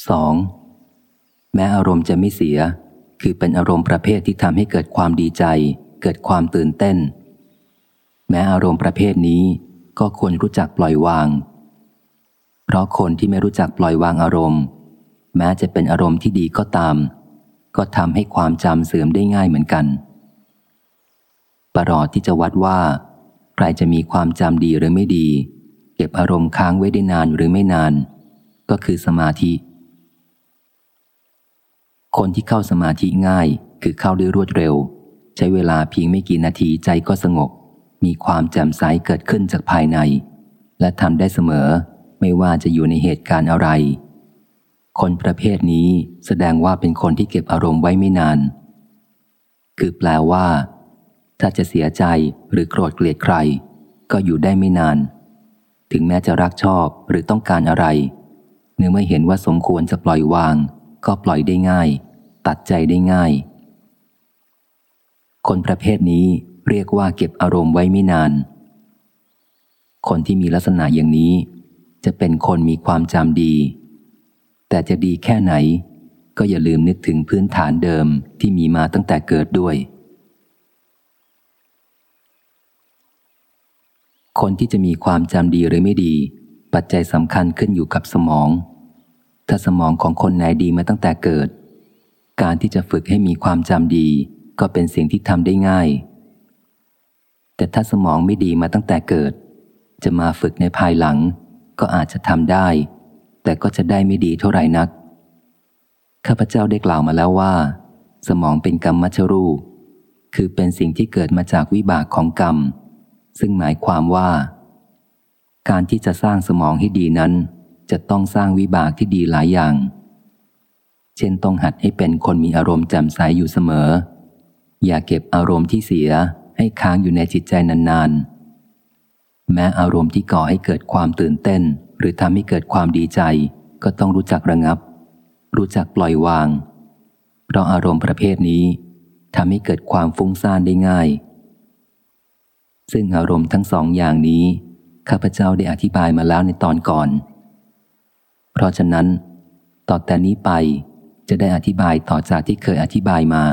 2. แม้อารมณ์จะไม่เสีย คือเป็นอารมณ์ประเภทที่ทำให้เกิดความดีใจ เกิดความตื่นเต้น แม้อารมณ์ประเภทนี้ก็ควรรู้จักปล่อยวาง เพราะคนที่ไม่รู้จักปล่อยวางอารมณ์ แม้จะเป็นอารมณ์ที่ดีก็ตาม ก็ทำให้ความจำเสื่อมได้ง่ายเหมือนกัน ประหลอดที่จะวัดว่า ใครจะมีความจำดีหรือไม่ดี เก็บอารมณ์ค้างไว้ได้นานหรือไม่นาน ก็คือสมาธิ คนที่เข้าสมาธิง่ายคือเข้าได้รวดเร็ว ใช้เวลาเพียงไม่กี่นาทีใจก็สงบ มีความแจ่มใสเกิดขึ้นจากภายใน และทำได้เสมอ ไม่ว่าจะอยู่ในเหตุการณ์อะไร คนประเภทนี้แสดงว่าเป็นคนที่เก็บอารมณ์ไว้ไม่นาน คือแปลว่า ถ้าจะเสียใจหรือโกรธเกลียดใคร ก็อยู่ได้ไม่นาน ถึงแม้จะรักชอบหรือต้องการอะไรเนื่อไม่เห็นว่าสมควรจะปล่อยวาง ก็ปล่อยได้ง่าย ตัดใจได้ง่าย คนประเภทนี้เรียกว่าเก็บอารมณ์ไว้ไม่นาน คนที่มีลักษณะอย่างนี้ จะเป็นคนมีความจำดี แต่จะดีแค่ไหน ก็อย่าลืมนึกถึงพื้นฐานเดิมที่มีมาตั้งแต่เกิดด้วย คนที่จะมีความจำดีหรือไม่ดี ปัจจัยสำคัญขึ้นอยู่กับสมอง ถ้าสมองของคนไหนดีมาตั้งแต่เกิด การที่จะฝึกให้มีความจำดีก็เป็นสิ่งที่ทำได้ง่าย แต่ถ้าสมองไม่ดีมาตั้งแต่เกิด จะมาฝึกในภายหลัง ก็อาจจะทำได้ แต่ก็จะได้ไม่ดีเท่าไหร่นัก ข้าพเจ้าได้กล่าวมาแล้วว่า สมองเป็นกรรมมัชรูป คือเป็นสิ่งที่เกิดมาจากวิบากของกรรม ซึ่งหมายความว่า การที่จะสร้างสมองให้ดีนั้น จะต้องสร้างวิบากที่ดีหลายอย่าง เช่นต้องหัดให้เป็นคนมีอารมณ์แจ่มใสอยู่เสมอ อย่าเก็บอารมณ์ที่เสียให้ค้างอยู่ในจิตใจนานๆ แม้อารมณ์ที่ก่อให้เกิดความตื่นเต้น หรือทำให้เกิดความดีใจ ก็ต้องรู้จักระงับ รู้จักปล่อยวาง เพราะอารมณ์ประเภทนี้ทำให้เกิดความฟุ้งซ่านได้ง่าย ซึ่งอารมณ์ทั้งสองอย่างนี้ข้าพเจ้าได้อธิบายมาแล้วในตอนก่อน ราะฉะนั้น ต่อแต่นี้ไปจะได้อธิบายต่อจากที่เคยอธิบายมา